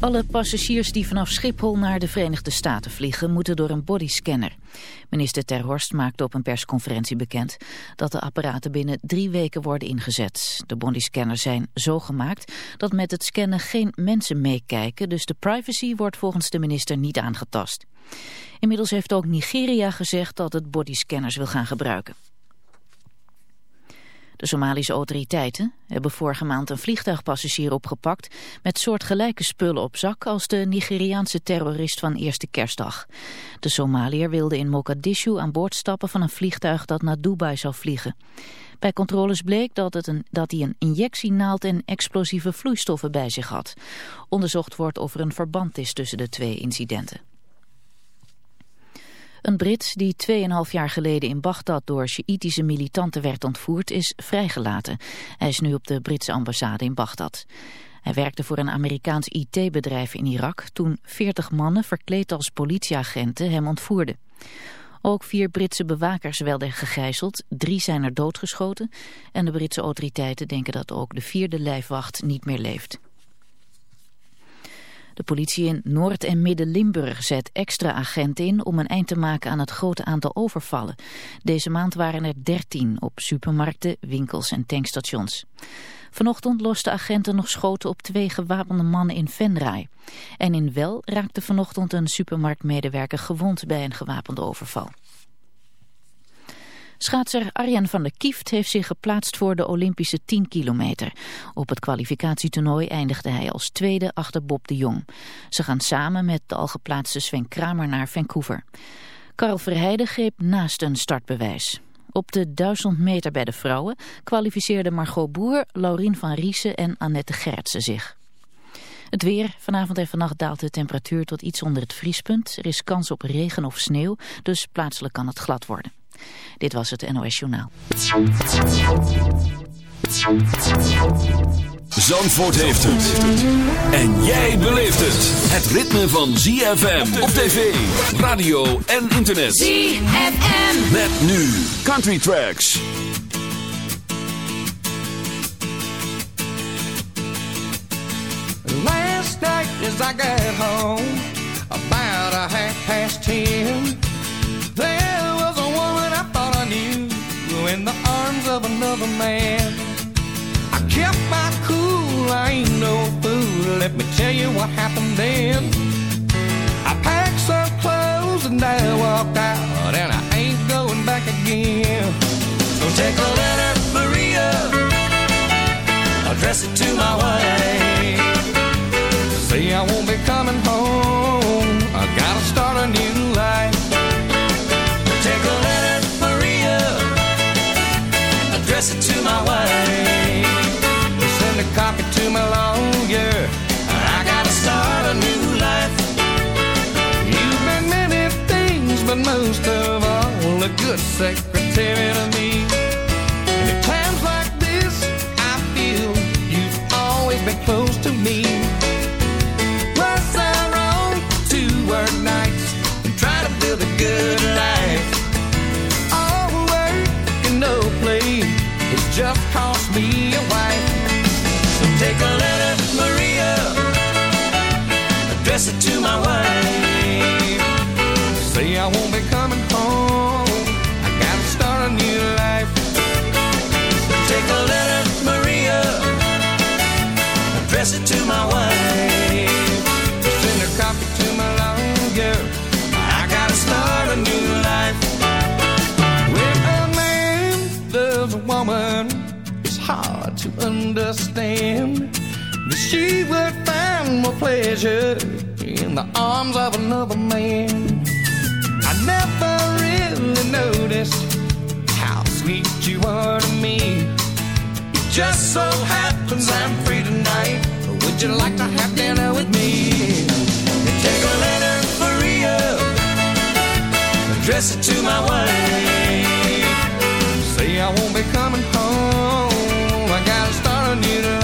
Alle passagiers die vanaf Schiphol naar de Verenigde Staten vliegen moeten door een bodyscanner. Minister Ter Horst maakte op een persconferentie bekend dat de apparaten binnen drie weken worden ingezet. De bodyscanners zijn zo gemaakt dat met het scannen geen mensen meekijken, dus de privacy wordt volgens de minister niet aangetast. Inmiddels heeft ook Nigeria gezegd dat het bodyscanners wil gaan gebruiken. De Somalische autoriteiten hebben vorige maand een vliegtuigpassagier opgepakt met soortgelijke spullen op zak als de Nigeriaanse terrorist van eerste kerstdag. De Somaliër wilde in Mogadishu aan boord stappen van een vliegtuig dat naar Dubai zou vliegen. Bij controles bleek dat, het een, dat hij een injectienaald en explosieve vloeistoffen bij zich had. Onderzocht wordt of er een verband is tussen de twee incidenten. Een Brit die 2,5 jaar geleden in Bagdad door Sjiïtische militanten werd ontvoerd is vrijgelaten. Hij is nu op de Britse ambassade in Bagdad. Hij werkte voor een Amerikaans IT-bedrijf in Irak toen 40 mannen verkleed als politieagenten hem ontvoerden. Ook vier Britse bewakers werden gegijzeld, drie zijn er doodgeschoten en de Britse autoriteiten denken dat ook de vierde lijfwacht niet meer leeft. De politie in Noord- en Midden-Limburg zet extra agenten in om een eind te maken aan het grote aantal overvallen. Deze maand waren er 13 op supermarkten, winkels en tankstations. Vanochtend losten agenten nog schoten op twee gewapende mannen in Venray. En in Wel raakte vanochtend een supermarktmedewerker gewond bij een gewapende overval. Schaatser Arjan van der Kieft heeft zich geplaatst voor de Olympische 10 kilometer. Op het kwalificatietoernooi eindigde hij als tweede achter Bob de Jong. Ze gaan samen met de al geplaatste Sven Kramer naar Vancouver. Karel Verheijden greep naast een startbewijs. Op de 1000 meter bij de vrouwen kwalificeerden Margot Boer, Laurien van Riesen en Annette Gertsen zich. Het weer. Vanavond en vannacht daalt de temperatuur tot iets onder het vriespunt. Er is kans op regen of sneeuw, dus plaatselijk kan het glad worden. Dit was het NOS Journaal. Zandvoort heeft het. En jij beleeft het. Het ritme van ZFM op tv, radio en internet. ZFM. Met nu Country Tracks. Last night as I got home, about a half past ten, in the arms of another man. I kept my cool, I ain't no fool. Let me tell you what happened then. I packed some clothes and I walked out, and I ain't going back again. So take a letter, Maria, address it to my wife. Say I won't be coming home. I gotta start a new most of all, a good secretary to me. She would find more pleasure in the arms of another man. I never really noticed how sweet you are to me. It just so happens I'm free tonight. Would you like to have dinner with me? Take a letter, Maria. Address it to my wife. Say I won't be coming home. I gotta start a new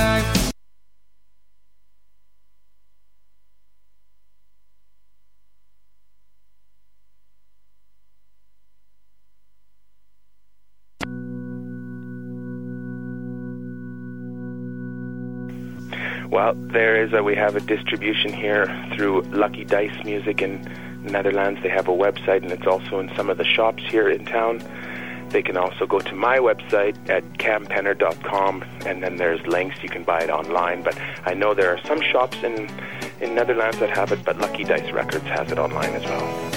Well, there is a, we have a distribution here through Lucky Dice Music in Netherlands. They have a website and it's also in some of the shops here in town. They can also go to my website at campenner.com and then there's links. You can buy it online. But I know there are some shops in, in Netherlands that have it, but Lucky Dice Records has it online as well.